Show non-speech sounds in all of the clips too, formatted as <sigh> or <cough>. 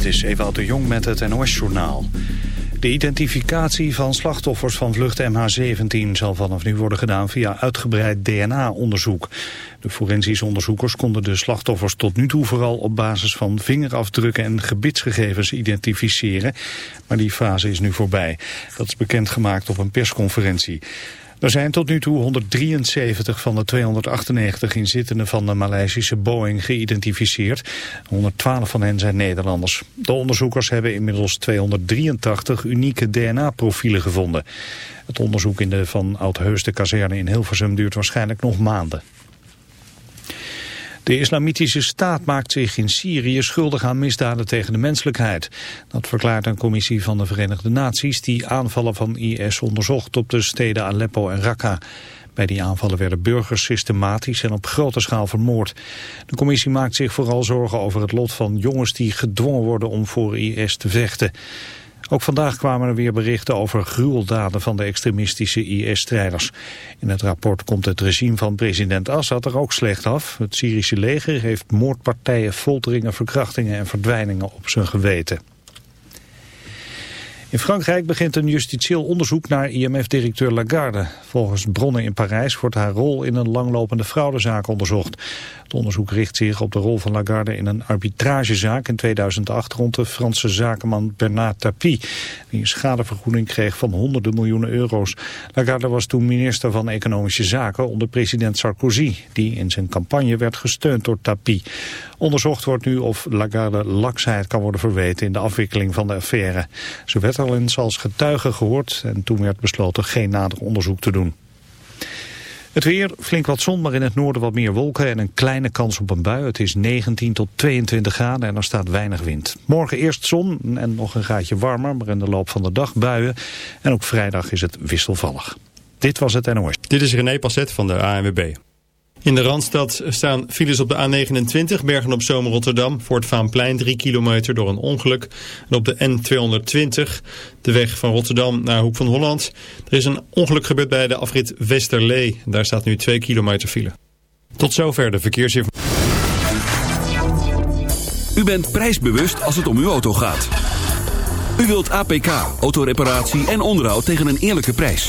Dit is Ewout de Jong met het NOS-journaal. De identificatie van slachtoffers van vlucht MH17 zal vanaf nu worden gedaan via uitgebreid DNA-onderzoek. De forensische onderzoekers konden de slachtoffers tot nu toe vooral op basis van vingerafdrukken en gebitsgegevens identificeren. Maar die fase is nu voorbij. Dat is bekendgemaakt op een persconferentie. Er zijn tot nu toe 173 van de 298 inzittenden van de Maleisische Boeing geïdentificeerd. 112 van hen zijn Nederlanders. De onderzoekers hebben inmiddels 283 unieke DNA-profielen gevonden. Het onderzoek in de van Oudheusde kazerne in Hilversum duurt waarschijnlijk nog maanden. De islamitische staat maakt zich in Syrië schuldig aan misdaden tegen de menselijkheid. Dat verklaart een commissie van de Verenigde Naties die aanvallen van IS onderzocht op de steden Aleppo en Raqqa. Bij die aanvallen werden burgers systematisch en op grote schaal vermoord. De commissie maakt zich vooral zorgen over het lot van jongens die gedwongen worden om voor IS te vechten. Ook vandaag kwamen er weer berichten over gruweldaden van de extremistische IS-strijders. In het rapport komt het regime van president Assad er ook slecht af. Het Syrische leger heeft moordpartijen, folteringen, verkrachtingen en verdwijningen op zijn geweten. In Frankrijk begint een justitieel onderzoek naar IMF-directeur Lagarde. Volgens bronnen in Parijs wordt haar rol in een langlopende fraudezaak onderzocht. Het onderzoek richt zich op de rol van Lagarde in een arbitragezaak in 2008 rond de Franse zakenman Bernard Tapie, die een schadevergoeding kreeg van honderden miljoenen euro's. Lagarde was toen minister van Economische Zaken onder president Sarkozy, die in zijn campagne werd gesteund door Tapie. Onderzocht wordt nu of Lagarde laksheid kan worden verweten in de afwikkeling van de affaire. Ze werd al eens als getuige gehoord en toen werd besloten geen nader onderzoek te doen. Het weer, flink wat zon, maar in het noorden wat meer wolken en een kleine kans op een bui. Het is 19 tot 22 graden en er staat weinig wind. Morgen eerst zon en nog een graadje warmer, maar in de loop van de dag buien. En ook vrijdag is het wisselvallig. Dit was het NOS. Dit is René Passet van de ANWB. In de Randstad staan files op de A29, Bergen op Zomer Rotterdam, voor het Vaanplein 3 kilometer door een ongeluk. En op de N220, de weg van Rotterdam naar Hoek van Holland. Er is een ongeluk gebeurd bij de afrit Westerlee. Daar staat nu 2 kilometer file. Tot zover de verkeersinformatie. U bent prijsbewust als het om uw auto gaat. U wilt APK, autoreparatie en onderhoud tegen een eerlijke prijs.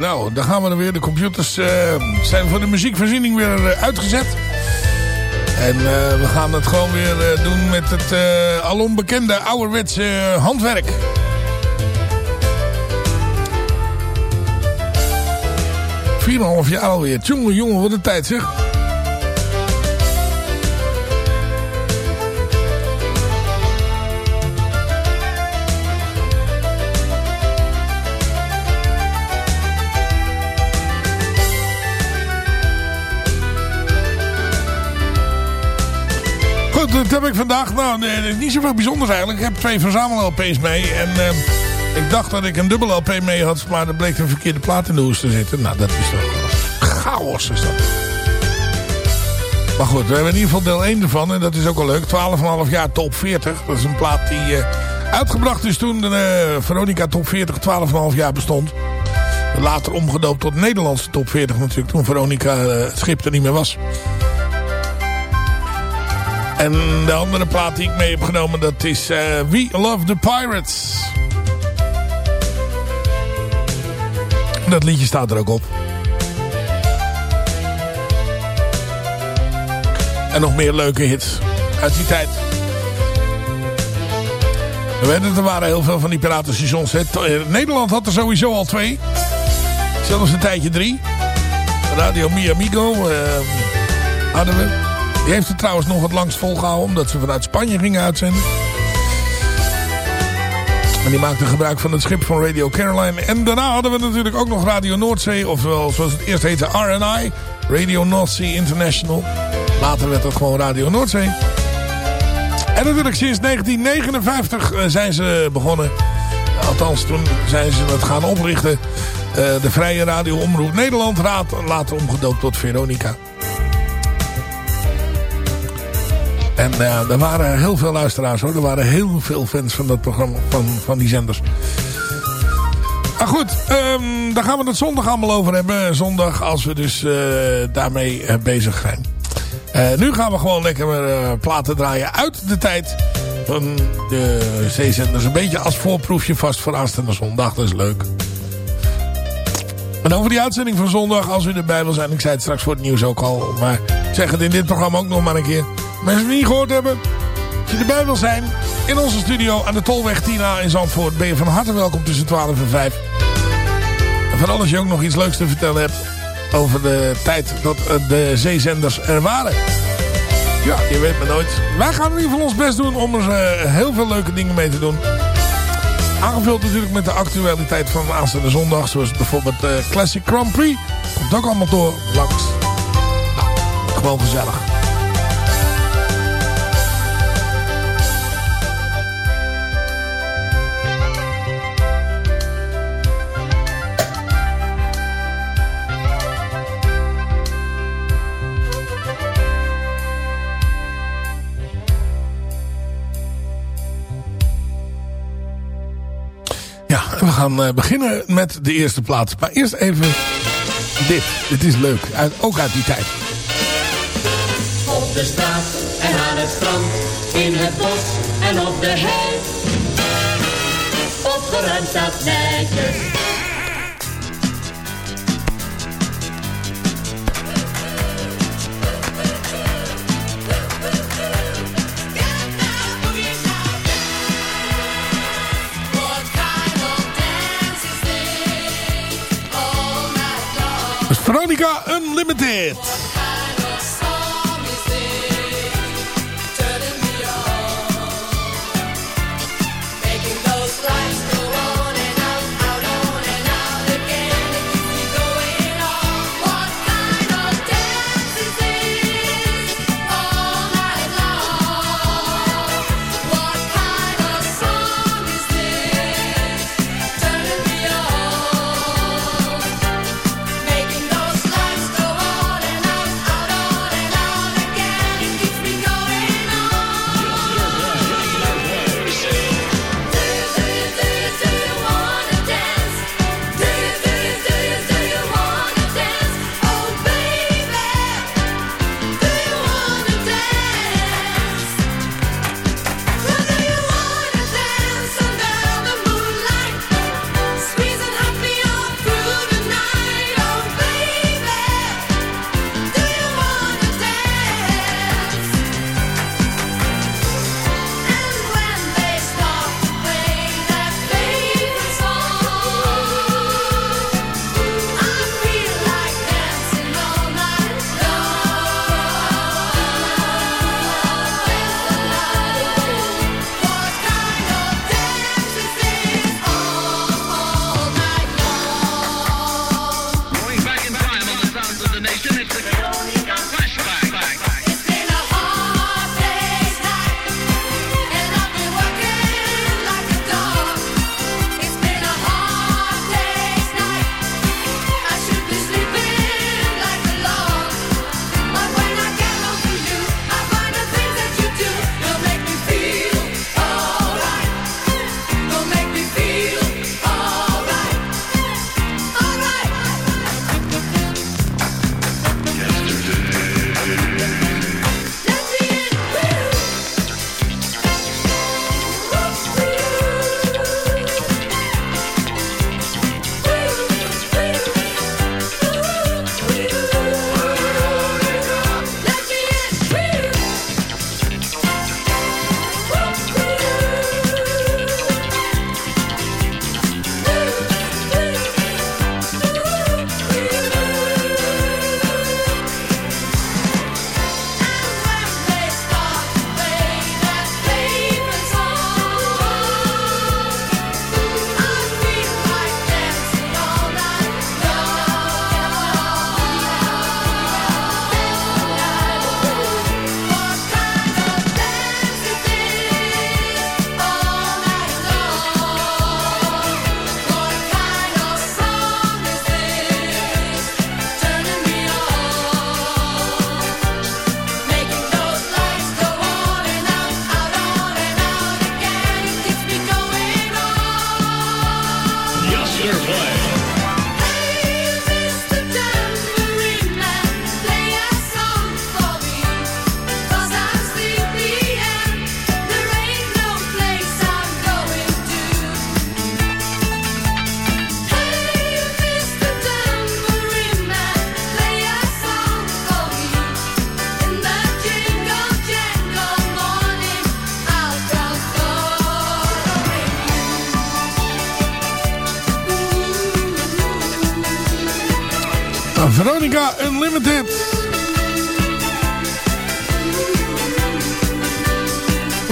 Nou, dan gaan we er weer. De computers uh, zijn voor de muziekvoorziening weer uh, uitgezet. En uh, we gaan het gewoon weer doen met het alom bekende ouderwetse handwerk. Vier en half jaar alweer. Jongen, jongen, wat een tijd zeg. Dat heb ik vandaag. Nou, nee, niet zoveel bijzonders eigenlijk. Ik heb twee verzamel-LP's mee. En uh, ik dacht dat ik een dubbel LP mee had. Maar er bleek een verkeerde plaat in de hoes te zitten. Nou, dat is toch chaos is dat. Maar goed, we hebben in ieder geval deel 1 ervan. En dat is ook wel leuk. 12,5 jaar top 40. Dat is een plaat die uh, uitgebracht is toen de uh, Veronica top 40 12,5 jaar bestond. Later omgedoopt tot Nederlandse top 40 natuurlijk. Toen Veronica het schip er niet meer was. En de andere plaat die ik mee heb genomen, dat is uh, We Love the Pirates. Dat liedje staat er ook op. En nog meer leuke hits uit die tijd. We weten, er waren heel veel van die piratenstations. Eh, Nederland had er sowieso al twee. Zelfs een tijdje drie. Radio Mi Amigo uh, hadden we. Die heeft het trouwens nog het langst volgehouden. Omdat ze vanuit Spanje gingen uitzenden. En die maakte gebruik van het schip van Radio Caroline. En daarna hadden we natuurlijk ook nog Radio Noordzee. Ofwel zoals het eerst heette RNI. Radio North Sea International. Later werd het gewoon Radio Noordzee. En natuurlijk sinds 1959 eh, zijn ze begonnen. Althans, toen zijn ze het gaan oprichten. Uh, de Vrije Radio Omroep Nederland. Later omgedoopt tot Veronica. En uh, er waren heel veel luisteraars hoor. Er waren heel veel fans van dat programma, van, van die zenders. Maar goed, um, daar gaan we het zondag allemaal over hebben. Zondag als we dus uh, daarmee uh, bezig zijn. nu gaan we gewoon lekker platen draaien uit de tijd van de zeezenders. Een beetje als voorproefje vast voor aanstaande zondag. Dat is leuk. En over die uitzending van zondag, als u erbij wil zijn. Ik zei het straks voor het nieuws ook al. Maar zeg het in dit programma ook nog maar een keer. Mensen die niet gehoord hebben. Als je erbij wil zijn. In onze studio aan de Tolweg Tina in Zandvoort. Ben je van harte welkom tussen 12 en 5. En vooral als je ook nog iets leuks te vertellen hebt. Over de tijd dat eh, de zeezenders er waren. Ja, je weet maar nooit. Wij gaan in ieder geval ons best doen om er uh, heel veel leuke dingen mee te doen. Aangevuld natuurlijk met de actualiteit van aanstaande zondag. Zoals bijvoorbeeld uh, Classic Grand Prix. Komt ook allemaal door langs. Nou, gewoon gezellig. Gaan uh, beginnen met de eerste plaats. Maar eerst even dit. Dit is leuk. Ook uit die tijd. Op de straat en aan het strand. In het bos en op de hei. Opgeruimd staat netjes Veronica Unlimited.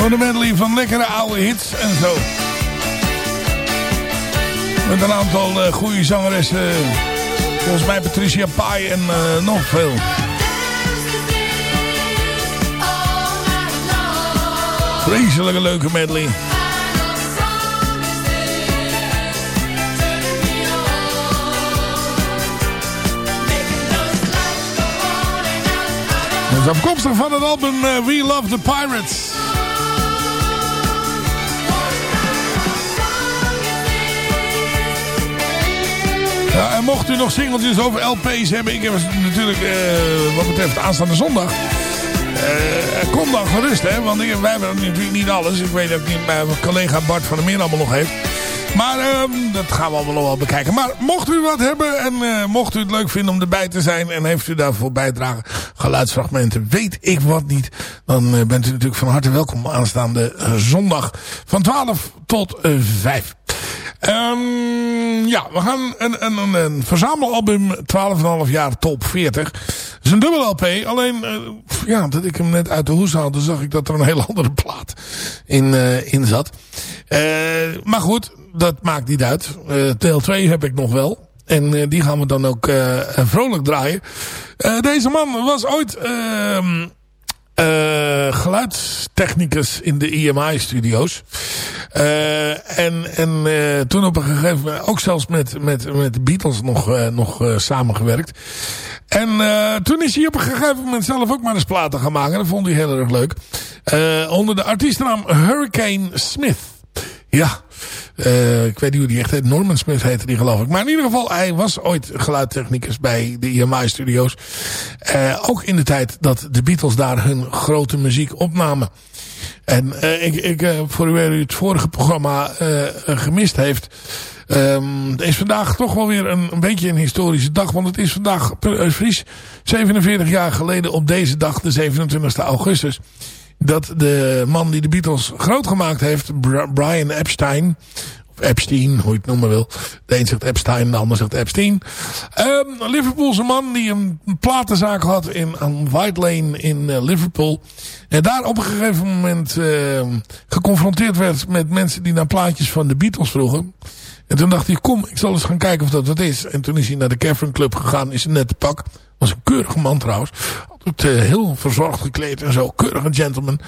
De medley van lekkere oude hits en zo. Met een aantal uh, goede zangeressen. Volgens mij Patricia Pai en uh, nog veel. Vreselijke leuke medley. Dat is afkomstig van het album uh, We Love the Pirates. Ja, en mocht u nog singeltjes over LP's hebben, ik heb natuurlijk uh, wat betreft aanstaande zondag. Uh, kom dan gerust, hè, want wij hebben natuurlijk niet alles. Ik weet dat niet mijn collega Bart van der Meer allemaal nog heeft. Maar uh, dat gaan we allemaal wel bekijken. Maar mocht u wat hebben en mocht u het leuk vinden om erbij te zijn... en heeft u daarvoor bijdragen, geluidsfragmenten, weet ik wat niet... dan bent u natuurlijk van harte welkom aanstaande zondag van 12 tot 5. Um, ja, we gaan een, een, een, een verzamelalbum 12,5 jaar top 40. Dat is een dubbel LP. Alleen, uh, ja, dat ik hem net uit de hoes haalde, zag ik dat er een hele <laughs> andere plaat in, uh, in zat. Uh, maar goed, dat maakt niet uit. deel 2 heb ik nog wel. En die gaan we dan ook vrolijk draaien. deze man was ooit ehm, uh, geluidstechnicus in de EMI-studio's. Uh, en en uh, toen op een gegeven moment ook zelfs met, met, met de Beatles nog, nog samengewerkt. En toen is hij op een gegeven moment zelf ook maar eens platen gaan maken. Dat vond hij heel erg leuk. onder de artiestennaam Hurricane Smith. Ja, uh, ik weet niet hoe die echt heet. Norman Smith heette die geloof ik. Maar in ieder geval, hij was ooit geluidtechnicus bij de EMI Studios. Uh, ook in de tijd dat de Beatles daar hun grote muziek opnamen. En uh, ik, ik, voor u het vorige programma gemist heeft... Het is vandaag toch wel weer een, een beetje een historische dag. Want het is vandaag, Fries, 47 jaar geleden op deze dag, de 27 augustus dat de man die de Beatles groot gemaakt heeft, Brian Epstein, of Epstein, hoe je het noemen wil. De een zegt Epstein, de ander zegt Epstein. Um, Liverpoolse man die een platenzaak had in, aan White Lane in uh, Liverpool. En daar op een gegeven moment uh, geconfronteerd werd met mensen die naar plaatjes van de Beatles vroegen. En toen dacht hij, kom, ik zal eens gaan kijken of dat wat is. En toen is hij naar de Cavern Club gegaan, is een nette pak. Was een keurige man trouwens. Uh, heel verzorgd gekleed en zo. Keurige gentleman.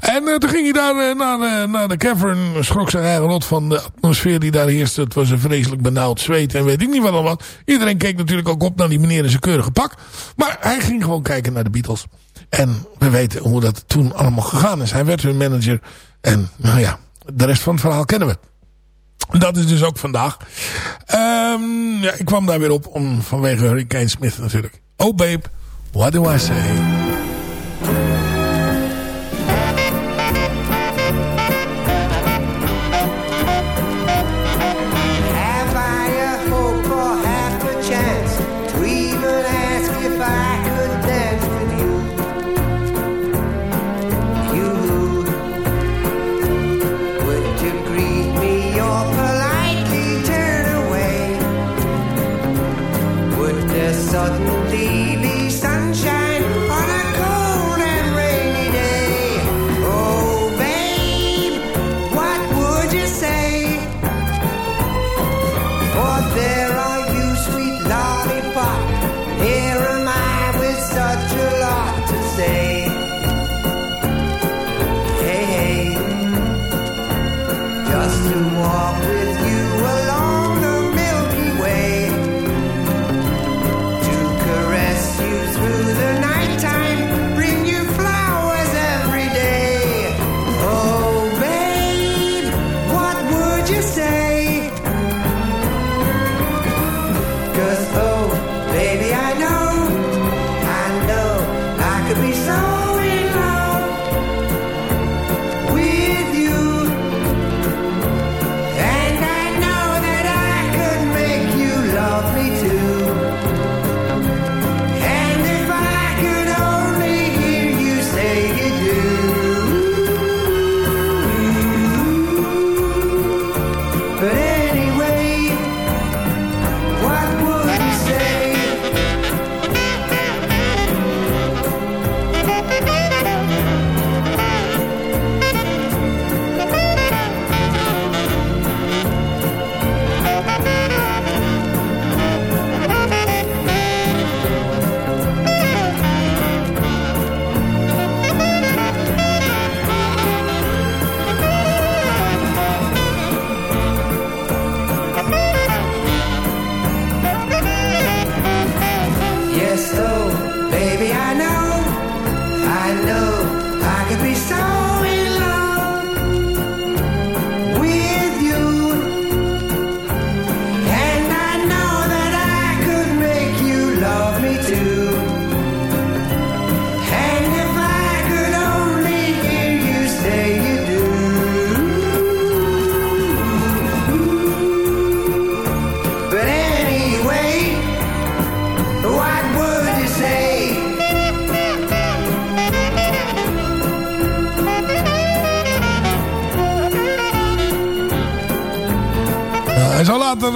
En uh, toen ging hij daar uh, naar, naar de cavern. Schrok zijn eigen rot van de atmosfeer die daar heerste. Het was een vreselijk benauwd zweet en weet ik niet wat al wat. Iedereen keek natuurlijk ook op naar die meneer in zijn keurige pak. Maar hij ging gewoon kijken naar de Beatles. En we weten hoe dat toen allemaal gegaan is. Hij werd hun manager. En nou ja, de rest van het verhaal kennen we. Dat is dus ook vandaag. Um, ja, ik kwam daar weer op om, vanwege Hurricane Smith natuurlijk. Oh babe, what do I say?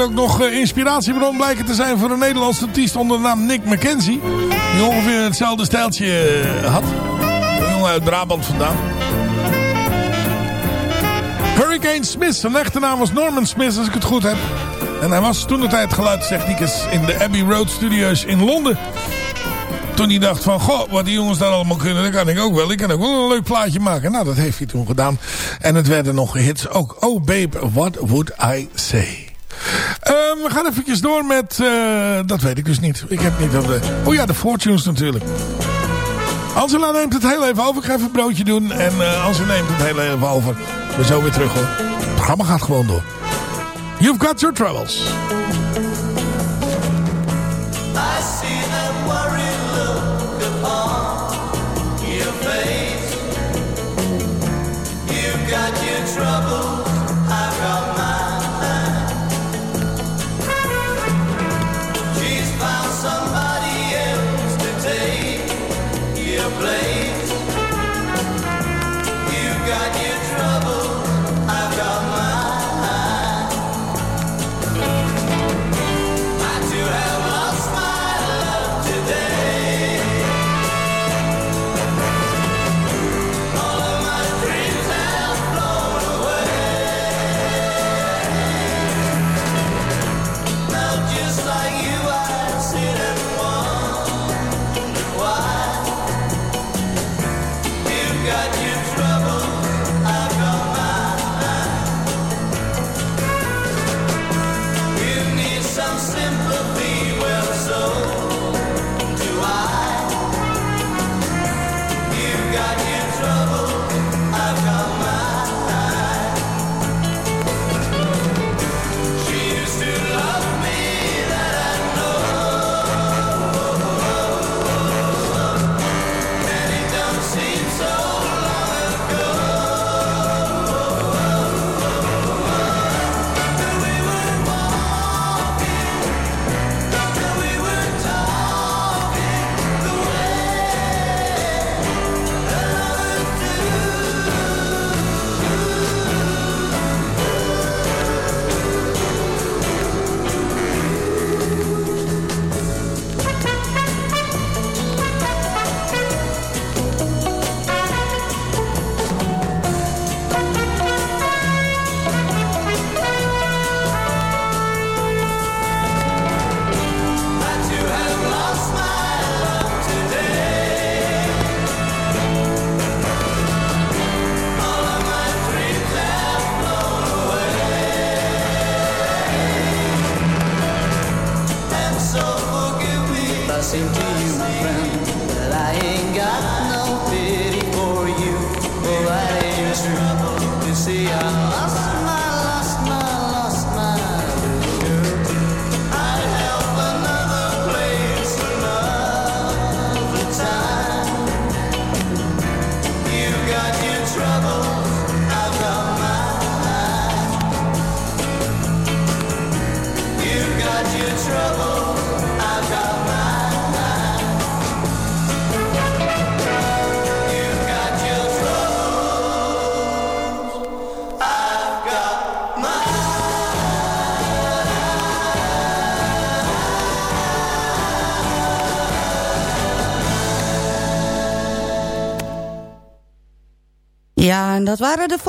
Ook nog eh, inspiratiebron blijken te zijn voor een Nederlandse artiest onder de naam Nick McKenzie. Die ongeveer hetzelfde stijltje eh, had. Een jongen uit Brabant vandaan. Hurricane Smith, zijn echte naam was Norman Smith als ik het goed heb. En hij was toen de tijd geluidstechnicus in de Abbey Road Studios in Londen. Toen hij dacht van, goh, wat die jongens daar allemaal kunnen, dat kan ik ook wel. Ik kan ook wel een leuk plaatje maken. Nou, dat heeft hij toen gedaan. En het werden nog hits ook. Oh babe, what would I say? We gaan even door met... Uh, dat weet ik dus niet. Ik heb niet... Dat, oh ja, de Fortunes natuurlijk. Angela neemt het heel even over. Ik ga even een broodje doen. En uh, neemt het heel even over. We zo weer terug hoor. Het programma gaat gewoon door. You've got your troubles.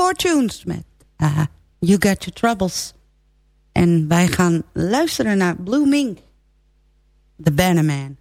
Fortunes met uh, You Got Your Troubles. En wij gaan luisteren naar Blue Mink, The Bannerman.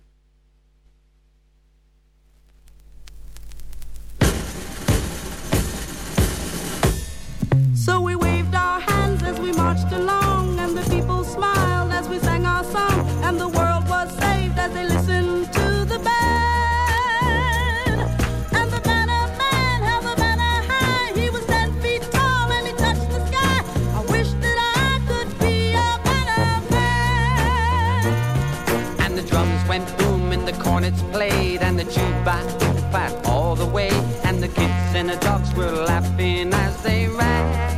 drums went boom and the cornets played and the jukebox clapped all the way and the kids and the dogs were laughing as they ran.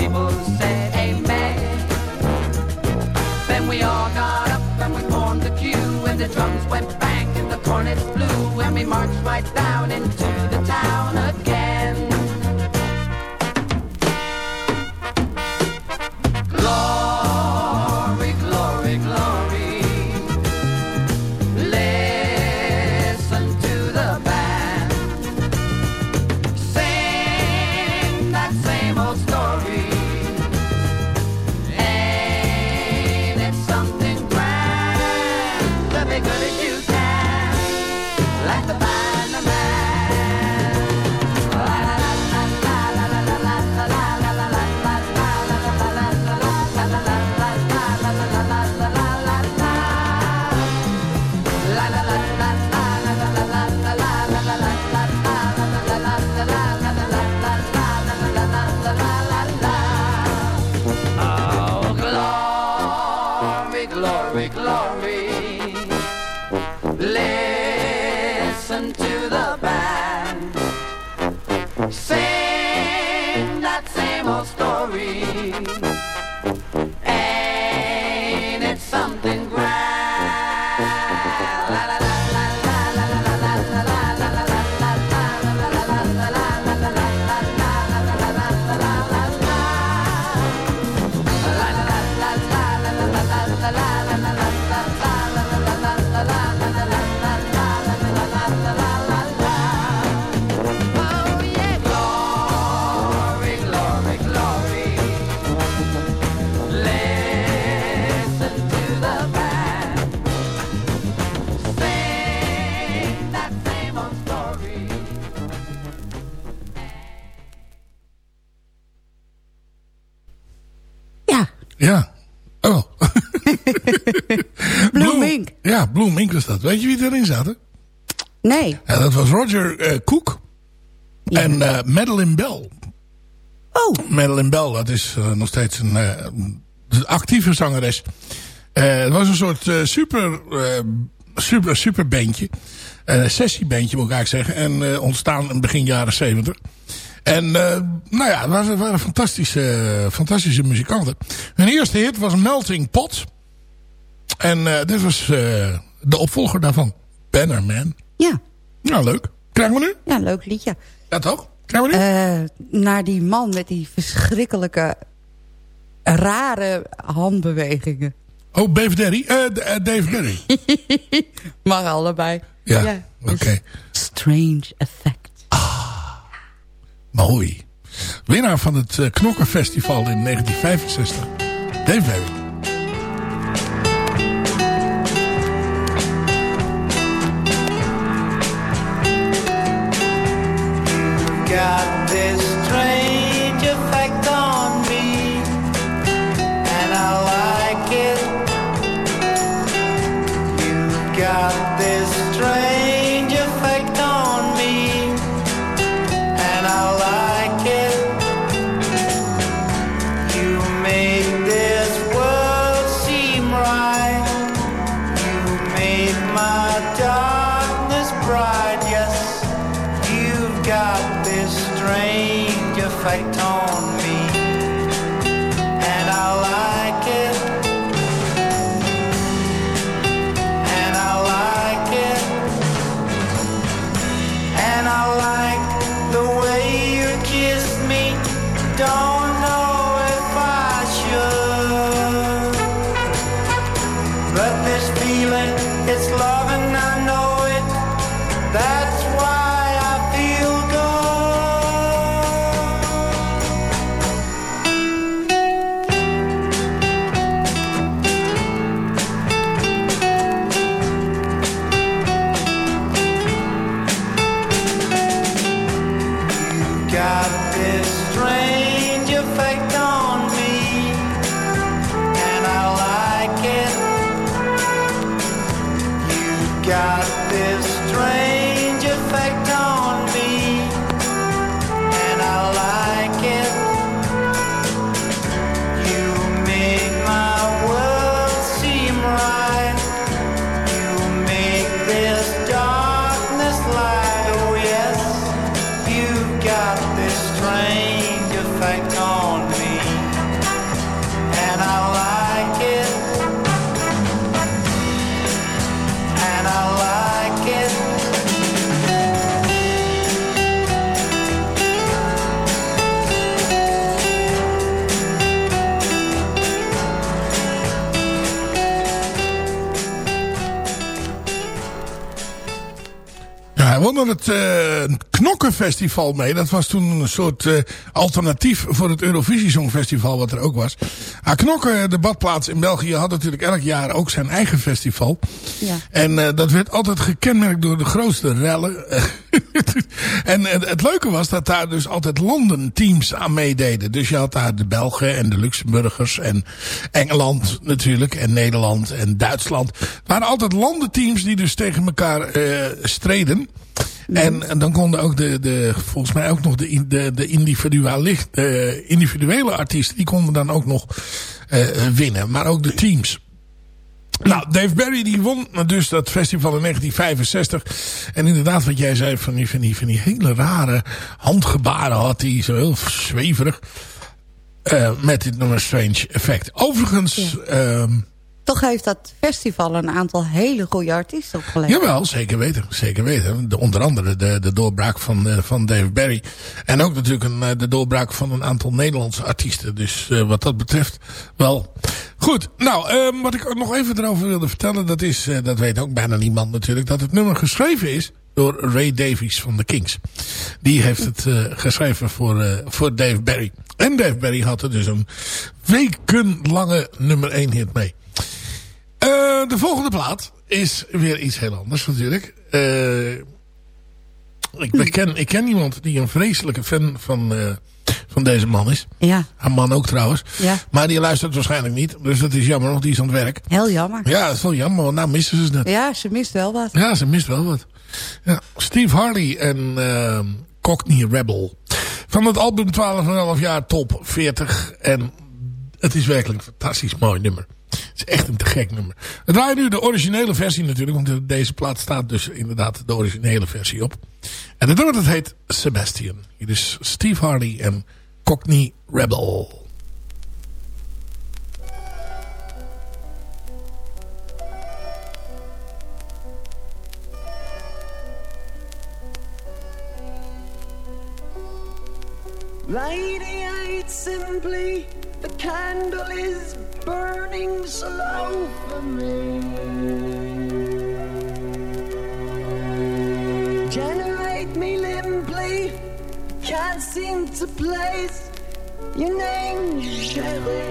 People said, Amen. Then we all got up and we formed the queue, and the drums went bang and the cornets blew, and we marched right down into Weet je wie erin zaten? Nee. Ja, dat was Roger eh, Cook en eh Madeline Bell. Oh. Madeline Bell, dat is eh, nog steeds een actieve zangeres. Het was een soort super, super, super bandje. Een sessiebandje moet ik eigenlijk zeggen. En ontstaan in begin jaren zeventig. En uh, nou ja, het waren, waren fantastische, fantastische muzikanten. Hun eerste hit was Melting Pot. En uh, dit was de opvolger daarvan. Bannerman. Ja. Nou, leuk. Krijgen we nu? Ja, leuk liedje. Ja, toch? Krijgen we nu? Uh, naar die man met die verschrikkelijke, rare handbewegingen. Oh, Dave Derry? Uh, Dave Derry. <laughs> Mag allebei. Ja, ja oké. Okay. Strange Effect. Ah, mooi. Winnaar van het Knokkenfestival in 1965. Dave Derry. Ja, hij won er het Knokkenfestival mee. Dat was toen een soort eh, alternatief voor het Eurovisie Songfestival wat er ook was. Ah, Knokken, de badplaats in België, had natuurlijk elk jaar ook zijn eigen festival. Ja. En eh, dat werd altijd gekenmerkt door de grootste rellen. <laughs> en eh, het leuke was dat daar dus altijd landenteams aan meededen. Dus je had daar de Belgen en de Luxemburgers en Engeland natuurlijk. En Nederland en Duitsland. Het waren altijd landenteams die dus tegen elkaar streden. En, en dan konden ook de, de, volgens mij ook nog de, de, de individuele, eh, individuele artiesten, die konden dan ook nog eh, winnen. Maar ook de teams. Nou, Dave Barry die won dus dat festival in 1965. En inderdaad wat jij zei van die, van die, van die hele rare handgebaren had hij. Zo heel zweverig. eh, met dit nummer Strange Effect. Overigens... ehm, Toch heeft dat festival een aantal hele goede artiesten opgeleverd. Jawel, zeker weten. Zeker weten. De, onder andere de, de doorbraak van, eh, van Dave Barry. En ook natuurlijk een, eh, de doorbraak van een aantal Nederlandse artiesten. Dus eh, wat dat betreft wel. Goed, nou, ehm, wat ik nog even erover wilde vertellen. Dat is, dat weet ook bijna niemand natuurlijk. Dat het nummer geschreven is door Ray Davies van de Kings. Die heeft het geschreven voor, voor Dave Barry. En Dave Barry had er dus een wekenlange nummer 1 hit mee. Eh, de volgende plaat is weer iets heel anders natuurlijk. Eh, ik, ken, ik ken iemand die een vreselijke fan van, eh, van deze man is. Ja. Haar man ook trouwens. Ja. Maar die luistert waarschijnlijk niet. Dus dat is jammer, want die is aan het werk. Heel jammer. Ja, dat is wel jammer, want nou missen ze het net. Ja, ze mist wel wat. Ja, ze mist wel wat. Ja, Steve Harley en ehm Cockney Rebel. Van het album 12,5 jaar top 40. En het is werkelijk een fantastisch mooi nummer. Het is echt een te gek nummer. We draaien nu de originele versie natuurlijk. Want deze plaat staat dus inderdaad de originele versie op. En het nummer dat heet Sebastian. Hier is Steve Harley en Cockney Rebel. Radiate simply, the candle is burning slow for me. Generate me limply, can't seem to place your name, Shelly.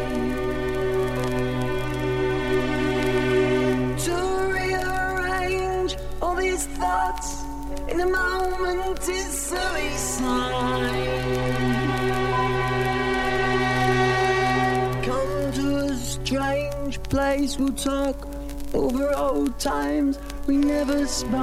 To rearrange all these thoughts in a moment is suicide. Strange place, we'll talk over old times we never spoke.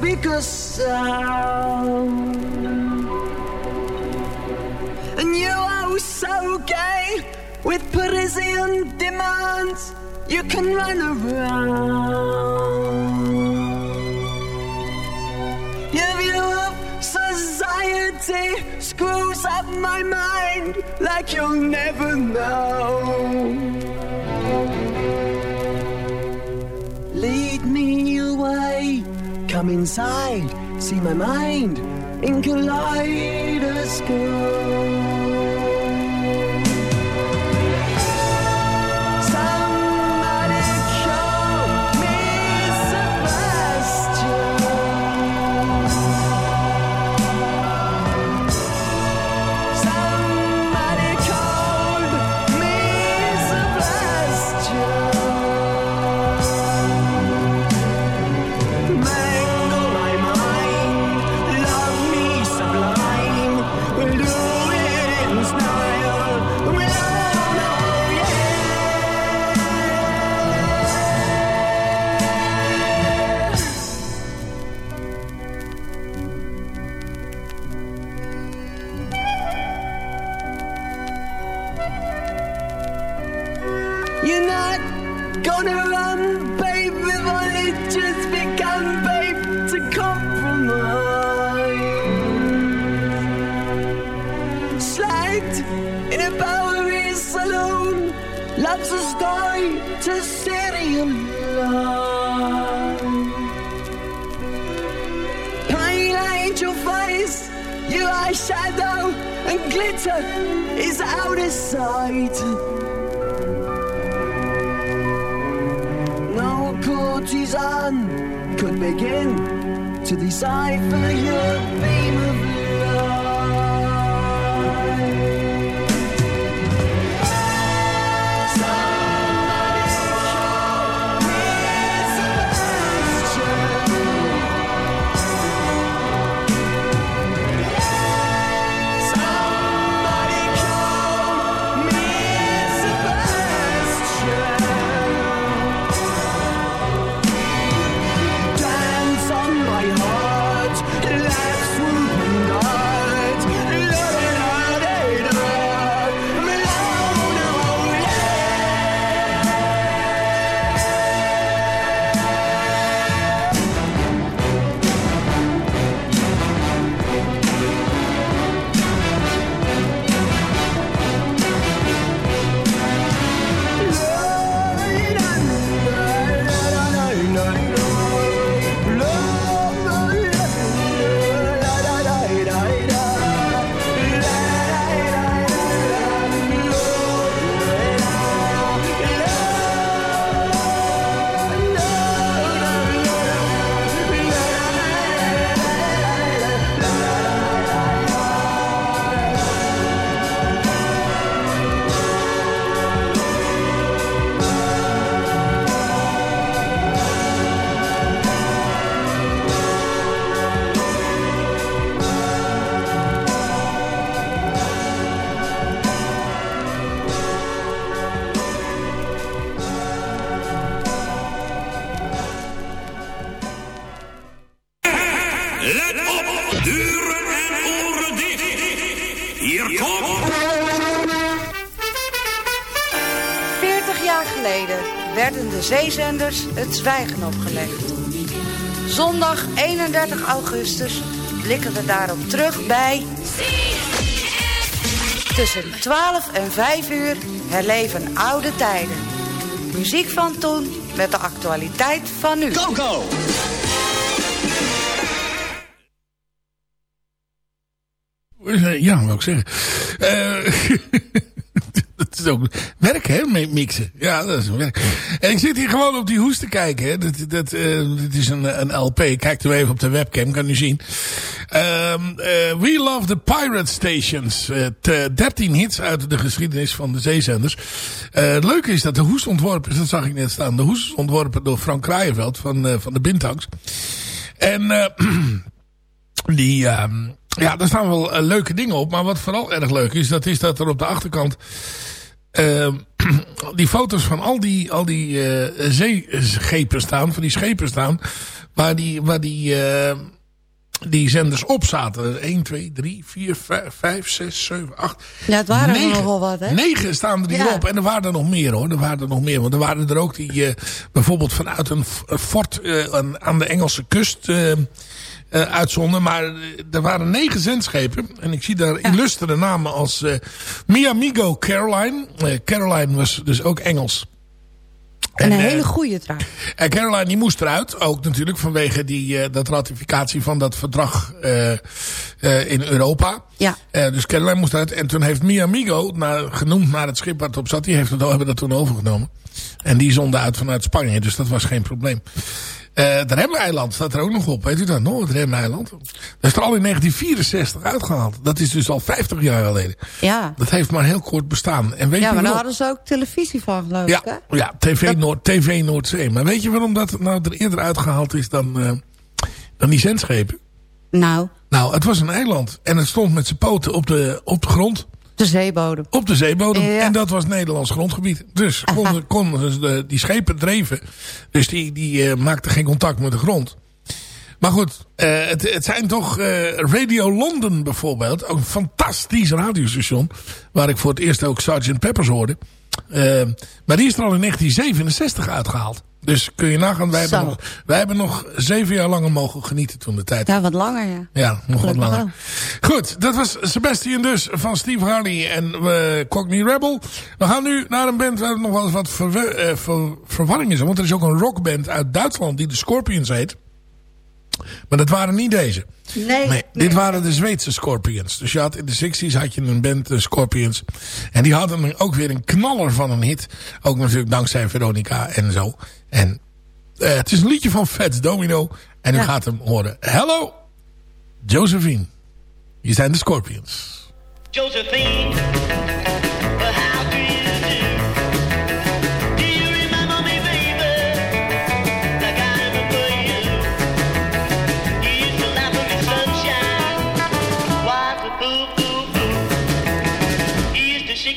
Never speak a sound. And you are so gay with Parisian demands, you can run around. Your view of society screws up my mind like you'll never my mind in kaleidoscope. Zwijgen opgelegd. Zondag 31 augustus blikken we daarop terug bij... Tussen 12 en 5 uur herleven oude tijden. Muziek van toen met de actualiteit van nu. Coco! Ja, wil ik zeggen. Eh, <laughs> is ook werk, hè, mixen. Ja, dat is werk. En ik zit hier gewoon op die hoes te kijken. Hè. Dat, dat, eh, dit is een, een LP. Kijk er even op de webcam, kan u zien. Ehm, eh, We Love the Pirate Stations. Eh, t- 13 hits uit de geschiedenis van de zeezenders. Eh, het leuke is dat de hoes ontworpen is, dat zag ik net staan. De hoes is ontworpen door Frank Kraaienveld van, eh, van de Bintangs. En... eh, <clears throat> die, ehm, ja, daar staan wel eh, leuke dingen op. Maar wat vooral erg leuk is, dat is dat er op de achterkant... ehm, <clears throat> die foto's van al die, al die eh, zeeschepen staan, van die schepen staan, waar die, waar die, eh, die zenders op zaten. 1, 2, 3, 4, 5, 6, 7, 8. Ja, het waren er negen, nogal wat, hè? Negen staan er Ja. hierop. En er waren er nog meer hoor. Er waren er nog meer. Want er waren er ook die eh, bijvoorbeeld vanuit een fort eh, aan- de Engelse kust eh, eh, uitzonden. Maar eh, er waren negen zendschepen. En ik zie daar illustere namen als eh Mi Amigo Caroline. Eh, Caroline was dus ook Engels. En een eh, hele goede trui. en Caroline die moest eruit. Ook natuurlijk vanwege die, eh, dat ratificatie van dat verdrag eh, eh, in Europa. Ja. Eh, dus Caroline moest eruit. En toen heeft Mi Amigo, naar, genoemd naar het schip waar het op zat. Die heeft het, hebben dat toen overgenomen. En die zonde uit vanuit Spanje. Dus dat was geen probleem. Eh het Remeiland staat er ook nog op. Weet u dat nog? Het Remeiland. Dat is er al in 1964 uitgehaald. Dat is dus al 50 jaar geleden. Ja. Dat heeft maar heel kort bestaan. En weet Ja, je maar daar hadden ze ook televisie van, geloof Ja, ik, hè? ja TV, Noord, TV Noordzee. Maar weet je waarom dat nou er eerder uitgehaald is dan, eh, dan die zendschepen? Nou, Nou, het was een eiland. En het stond met zijn poten op de, op de grond. De zeebodem. Op de zeebodem. Ja. En dat was Nederlands grondgebied. Dus <laughs> konden, konden ze de, die schepen dreven. Dus die, die eh, maakten geen contact met de grond. Maar goed, eh, het, het zijn toch eh, Radio London bijvoorbeeld. Ook een fantastisch radiostation. Waar ik voor het eerst ook Sgt. Peppers hoorde. Maar die is er al in 1967 uitgehaald. Dus kun je nagaan, wij hebben, nog, wij hebben nog zeven jaar langer mogen genieten toen de tijd. Ja, wat langer, ja. Ja, nog wat langer. Goed, dat was Sebastian dus van Steve Harley en eh Cockney Rebel. We gaan nu naar een band waar nog wel eens wat eh, ver- verwarring is. Want er is ook een rockband uit Duitsland die de Scorpions heet. Maar dat waren niet deze. Nee. Nee, dit waren de Zweedse Scorpions. Dus je had in de 60s had je een band, de Scorpions. En die hadden ook weer een knaller van een hit. Ook natuurlijk dankzij Veronica en zo. En eh, het is een liedje van Fats Domino. En u Ja. gaat hem horen. Hello, Josephine. Hier zijn de Scorpions. Josephine,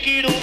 quiero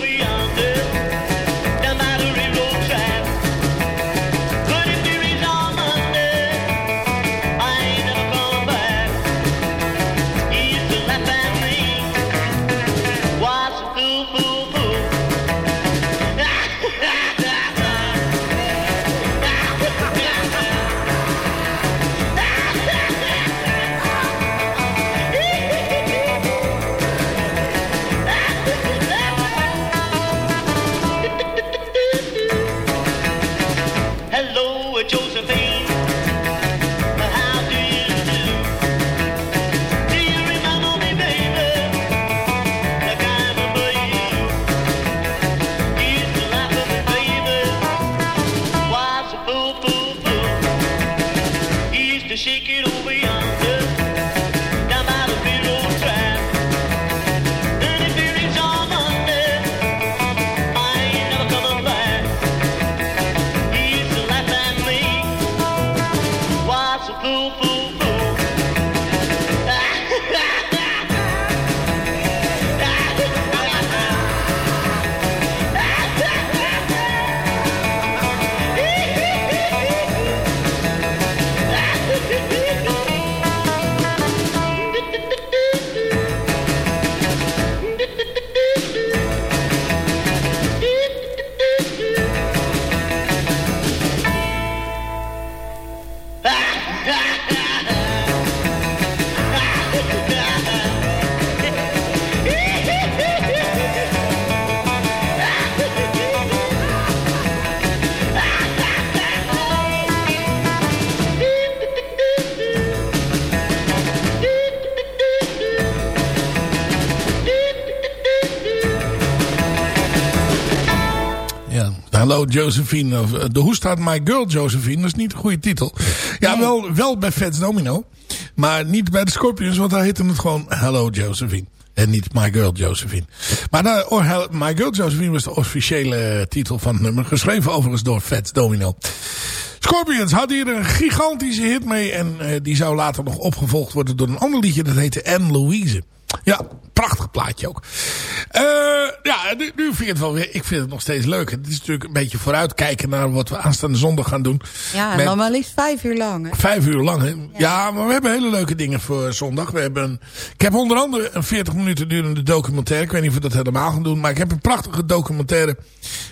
Josephine. Of, eh, de Hoe staat My Girl Josephine? Dat is niet een goede titel. Ja, wel, wel bij Fats Domino. Maar niet bij de Scorpions, want daar heette het gewoon Hello Josephine. En niet My Girl Josephine. Maar nou, oh, My Girl Josephine was de officiële eh, titel van het nummer. Geschreven overigens door Fats Domino. Scorpions had hier een gigantische hit mee. En eh, die zou later nog opgevolgd worden door een ander liedje. Dat heette Anne Louise. Ja, prachtig plaatje ook. Eh, ja, nu, nu vind ik het wel weer. Ik vind het nog steeds leuk. Het is natuurlijk een beetje vooruitkijken naar wat we aanstaande zondag gaan doen. Ja, en dan maar liefst vijf uur lang. Hè? Vijf uur lang, hè? Ja. maar we hebben hele leuke dingen voor zondag. We hebben een, ik heb onder andere een 40 minuten durende documentaire. Ik weet niet of we dat helemaal gaan doen. Maar ik heb een prachtige documentaire.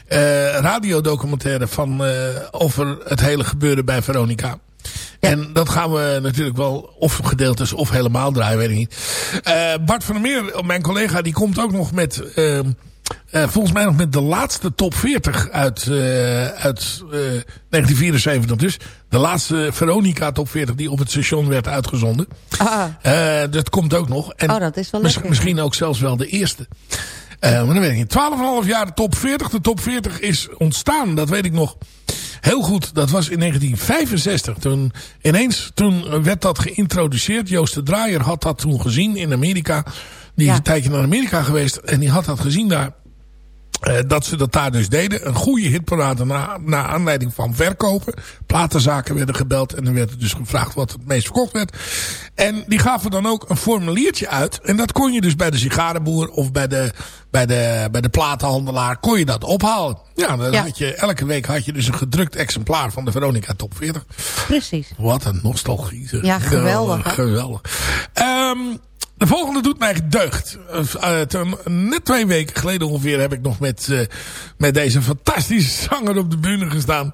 eh radiodocumentaire van, eh, over het hele gebeuren bij Veronica. En dat gaan we natuurlijk wel of gedeeltes of helemaal draaien, weet ik niet. Eh, Bart van der Meer, mijn collega, die komt ook nog met... ehm, eh, volgens mij nog met de laatste top 40 uit, eh, uit eh, 1974 dus. De laatste Veronica top 40 die op het station werd uitgezonden. Ah, dat komt ook nog. En oh, dat is wel mis- lekker. misschien ook zelfs wel de eerste. Maar dat weet ik niet. 12,5 jaar de top 40. De top 40 is ontstaan, dat weet ik nog. Heel goed, dat was in 1965. Toen, ineens toen werd dat geïntroduceerd. Joost de Draaier had dat toen gezien in Amerika. Die is een tijdje naar Amerika geweest. En die had dat gezien daar. Eh, dat ze dat daar dus deden. Een goede hitparade na, na aanleiding van verkopen. Platenzaken werden gebeld. En dan werd er dus gevraagd wat het meest verkocht werd. En die gaven dan ook een formuliertje uit. En dat kon je dus bij de sigarenboer of bij de, bij de, bij de platenhandelaar. Kon je dat ophalen. Ja, dan Ja. Had je, elke week had je dus een gedrukt exemplaar van de Veronica Top 40. Precies. Wat een nostalgie. zeg. Ja, geweldig, hè? geweldig. Ehm, de volgende doet mij deugd. Eh, eh, net twee weken geleden ongeveer heb ik nog met, eh, met deze fantastische zanger op de bühne gestaan.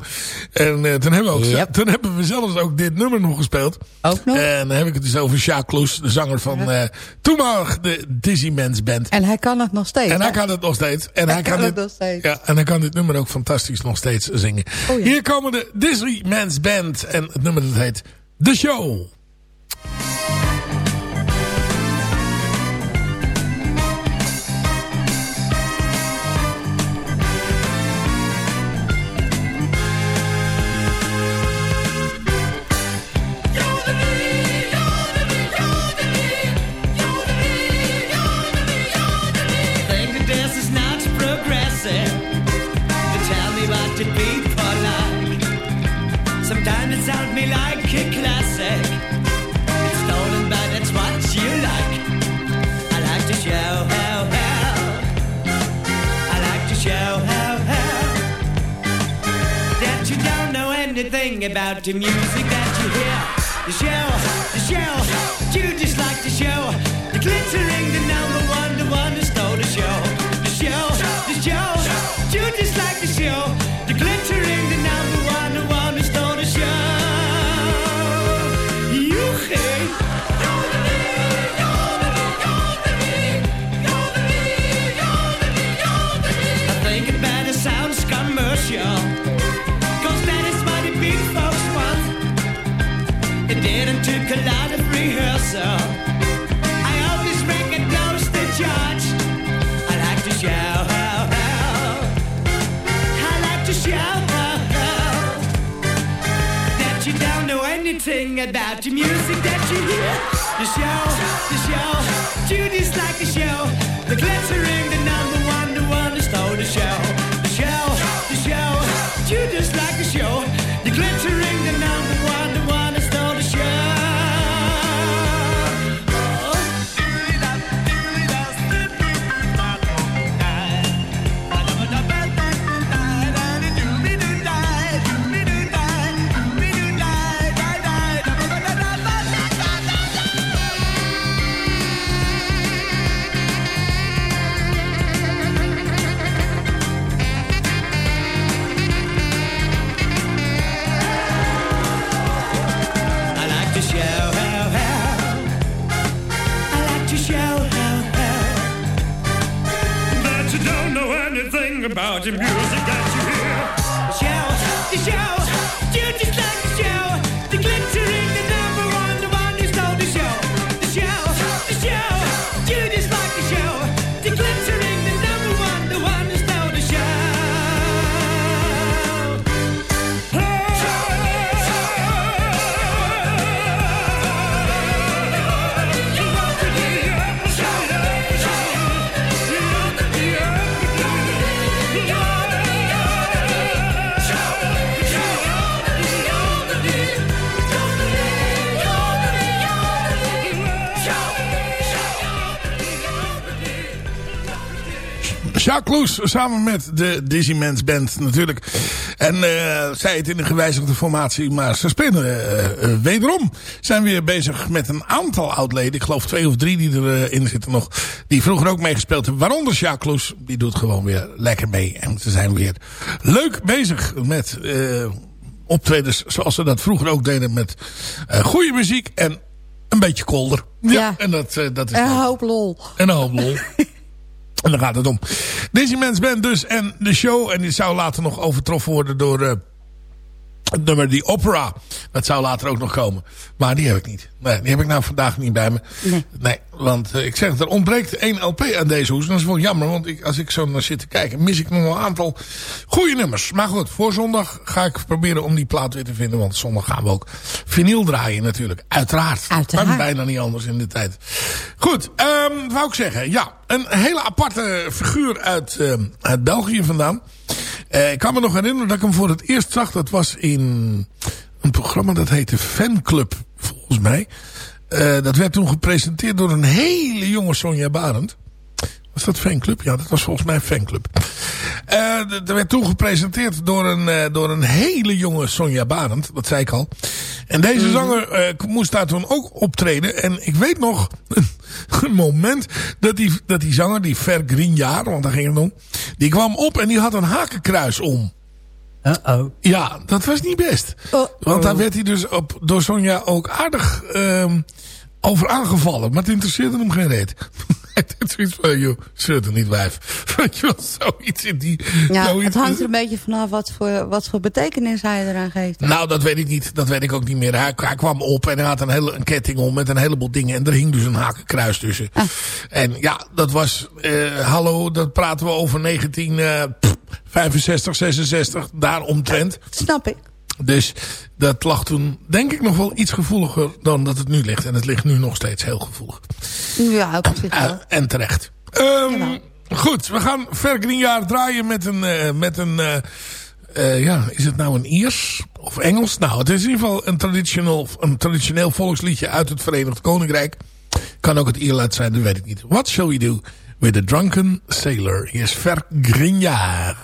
En toen, hebben we ook, toen hebben we zelfs ook dit nummer nog gespeeld. Ook nog? En dan heb ik het dus over Jacques Kloes, de zanger van eh toenmalig de Dizzy Man's Band. En hij kan het nog steeds. En hij kan het nog steeds. En hij, kan, kan het dit, nog steeds. Ja, en hij kan dit nummer ook fantastisch nog steeds zingen. Oh ja. Hier komen de Disney Man's Band. En het nummer dat heet The Show. Sometimes it sounds me like a classic. It's stolen, but it's what you like. I like to show how how. I like to show how how. That you don't know anything about the music that you hear. The show, the show, you just like the show. The glittering, the number one, the one about the music that you hear. The show, the show, just like the show. The glittering, the number one, the one who stole. The show, about the music that you hear. Show, the show, you just Jacques Loes samen met de Dizzy Mans Band natuurlijk. En eh zij het in een gewijzigde formatie, maar ze spelen eh, eh, wederom. Zijn weer bezig met een aantal oudleden. Ik geloof twee of drie die erin zitten nog. Die vroeger ook meegespeeld hebben. Waaronder Jacques Loes. Die doet gewoon weer lekker mee. En ze zijn weer leuk bezig met optredens zoals ze dat vroeger ook deden. Met goede muziek en een beetje kolder. Ja, en dat, dat is En een hoop lol. En een hoop lol. <laughs> en daar gaat het om. Dizzy Mans Band dus en de show. En die zou later nog overtroffen worden door eh, het nummer Die Opera. Dat zou later ook nog komen. Maar die heb ik niet. Nee, die heb ik nou vandaag niet bij me. Nee. want eh, ik zeg het, er ontbreekt één LP aan deze hoes. En dat is wel jammer, want ik, als ik zo naar zit te kijken... mis ik nog wel een aantal goede nummers. Maar goed, voor zondag ga ik proberen om die plaat weer te vinden. Want zondag gaan we ook vinyl draaien natuurlijk. Uiteraard. Uiteraard. Kan bijna niet anders in de tijd. Goed, ehm wou ik zeggen. Ja, een hele aparte figuur uit, ehm, uit België vandaan. Eh, ik kan me nog herinneren dat ik hem voor het eerst zag. Dat was in een programma dat heette Fanclub, volgens mij. Eh, dat werd toen gepresenteerd door een hele jonge Sonja Barend. Was dat fanclub? Ja, dat was volgens mij fanclub. Eh dat werd toen gepresenteerd door een, door een hele jonge Sonja Barend. Dat zei ik al. En deze zanger eh, moest daar toen ook optreden. En ik weet nog <laughs> een moment dat die, dat die zanger, die Ver Grignard, want daar ging het om. Die kwam op en die had een hakenkruis om. Uh-oh. Ja, dat was niet best. Want daar werd hij dus op, door Sonja ook aardig ehm, over aangevallen. Maar het interesseerde hem geen reet. <laughs> <laughs> Deed zoiets van, joh, er niet wijf. <laughs> Weet je wel, zoiets in die... Ja, zoiets- het hangt er een beetje vanaf wat voor, wat voor betekenis hij eraan geeft. Nou, dat weet ik niet. Dat weet ik ook niet meer. Hij, hij kwam op en hij had een, hele, een ketting om met een heleboel dingen. En er hing dus een hakenkruis tussen. En ja, dat was... eh, hallo, dat praten we over 1965, 66. Daar omtrent. Snap ik. Dus dat lag toen, denk ik, nog wel iets gevoeliger dan dat het nu ligt. En het ligt nu nog steeds heel gevoelig. Ja, op zich wel. Eh, en terecht. Ehm, goed, we gaan Vergrinjaar draaien met een... eh, met een eh, ja, is het nou een Iers of Engels? Nou, het is in ieder geval een traditioneel, een traditioneel volksliedje uit het Verenigd Koninkrijk. Kan ook het Ierland zijn, dat weet ik niet. What shall we do with a drunken sailor? Hier is Vergrinjaar.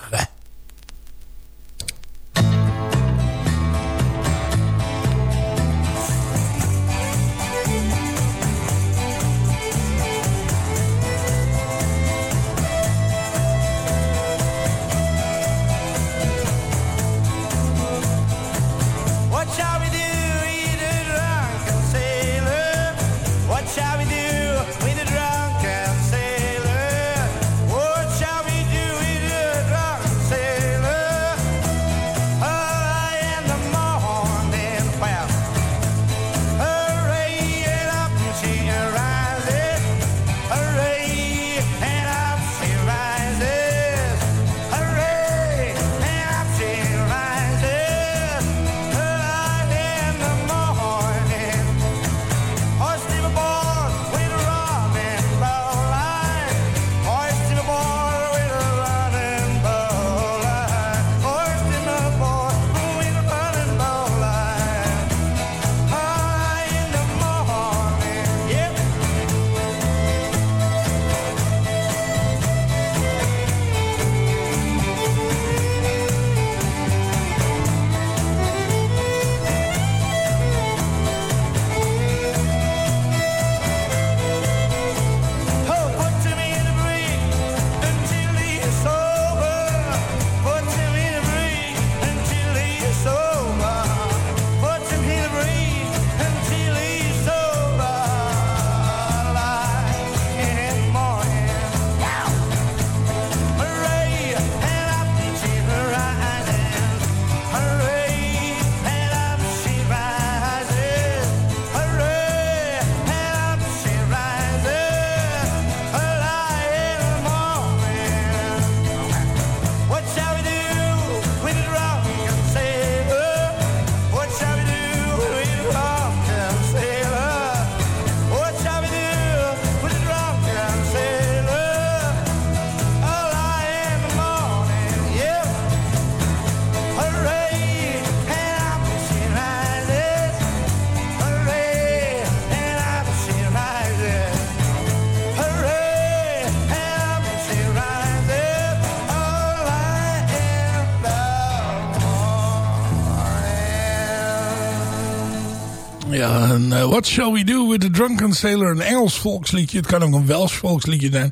En eh, What Shall We Do with the Drunken Sailor, een Engels volksliedje. Het kan ook een Wels volksliedje zijn.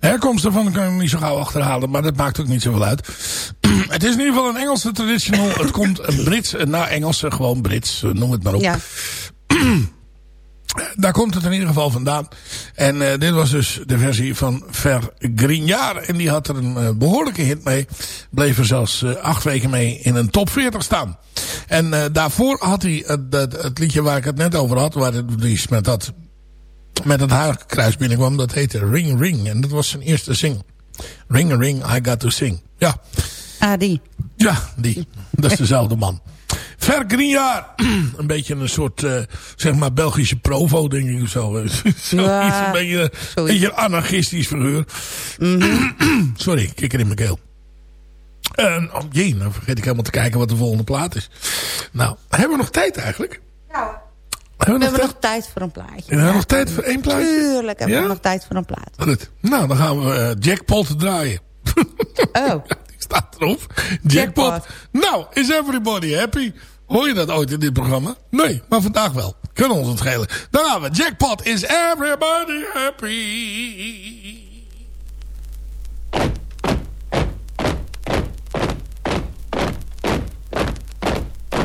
De herkomst ervan kan ik niet zo gauw achterhalen, maar dat maakt ook niet zoveel uit. <clears throat> het is in ieder geval een Engelse traditional. Het komt een Brits, eh, nou Engelse, gewoon Brits, eh, noem het maar op. Ja. <clears throat> Daar komt het in ieder geval vandaan. En eh, dit was dus de versie van Ver Grignard. En die had er een eh, behoorlijke hit mee. Bleef er zelfs eh, acht weken mee in een top 40 staan. En daarvoor had hij het, het, het liedje waar ik het net over had. Waar het die met dat, met het haarkruis binnenkwam. Dat heette Ring Ring. En dat was zijn eerste single. Ring Ring, I Got To Sing. Ja, Ah, die. ja die. Dat is dezelfde man. Ver Grignard. <clears throat> Een beetje een soort, eh, zeg maar, Belgische provo, denk ik. of Zo. <laughs> Zoiets, Ja, een beetje, een anarchistisch figuur. <clears throat> Sorry, kikker in mijn keel. En, oh jee, nou vergeet ik helemaal te kijken wat de volgende plaat is. Nou, hebben we nog tijd eigenlijk? Nou, Hebben we we nog hebben tijd? nog tijd voor een plaatje. Hebben we nog tijd voor één plaatje? Tuurlijk hebben Ja? we nog tijd voor een plaat. Goed. Nou, dan gaan we eh, Jackpot draaien. <laughs> Oh. Staat erop. Jackpot. Nou, is everybody happy? Hoor je dat ooit in dit programma? Nee, maar vandaag wel. Kunnen ons het schelen. Dan gaan we. Jackpot is everybody happy.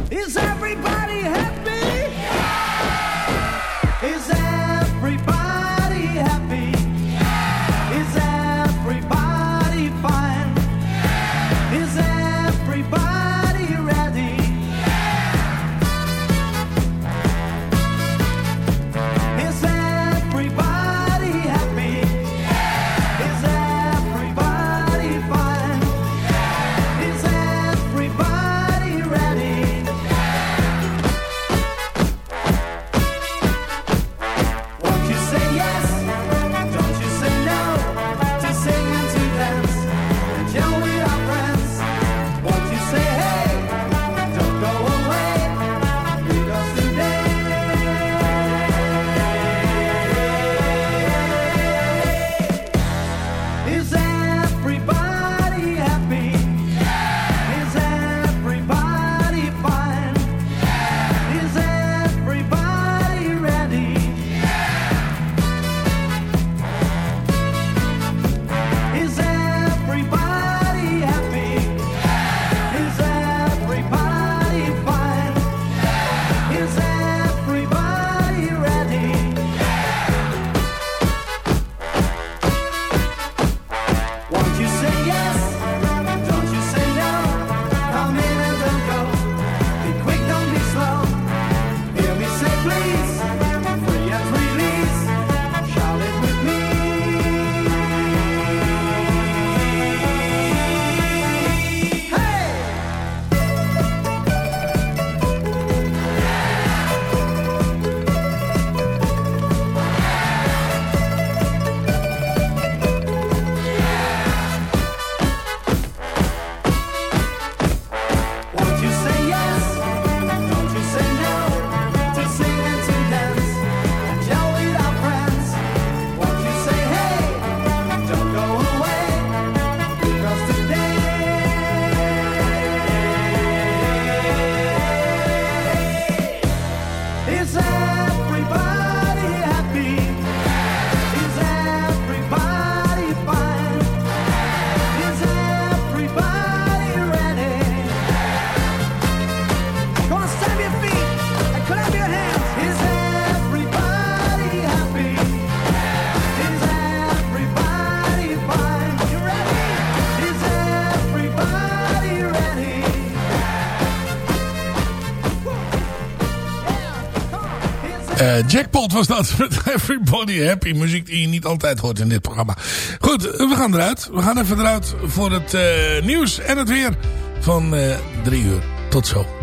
Is everybody Jackpot was dat <laughs> Everybody Happy. Muziek die je niet altijd hoort in dit programma. Goed, we gaan eruit. We gaan even eruit voor het eh, nieuws en het weer van eh, drie uur. Tot zo.